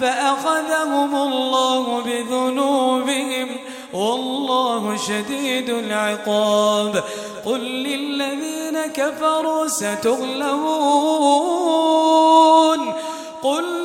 فأخذهم الله بذنوبهم والله شديد العقاب. قل للذين كفروا ستغلبون. قل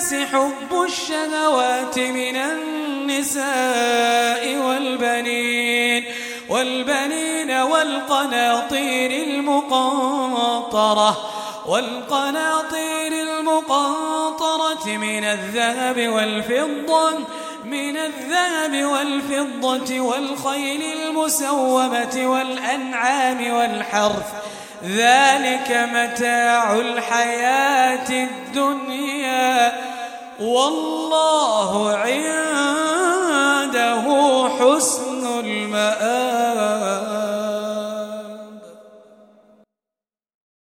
حب الشهوات من النساء والبنين والبنين والقناطير المقنطرة والقناطير المقنطرة من الذهب والفضة من الذهب والفضة والخيل المسومة والأنعام والحرث. ذلك متاع الحياة الدنيا. والله عنده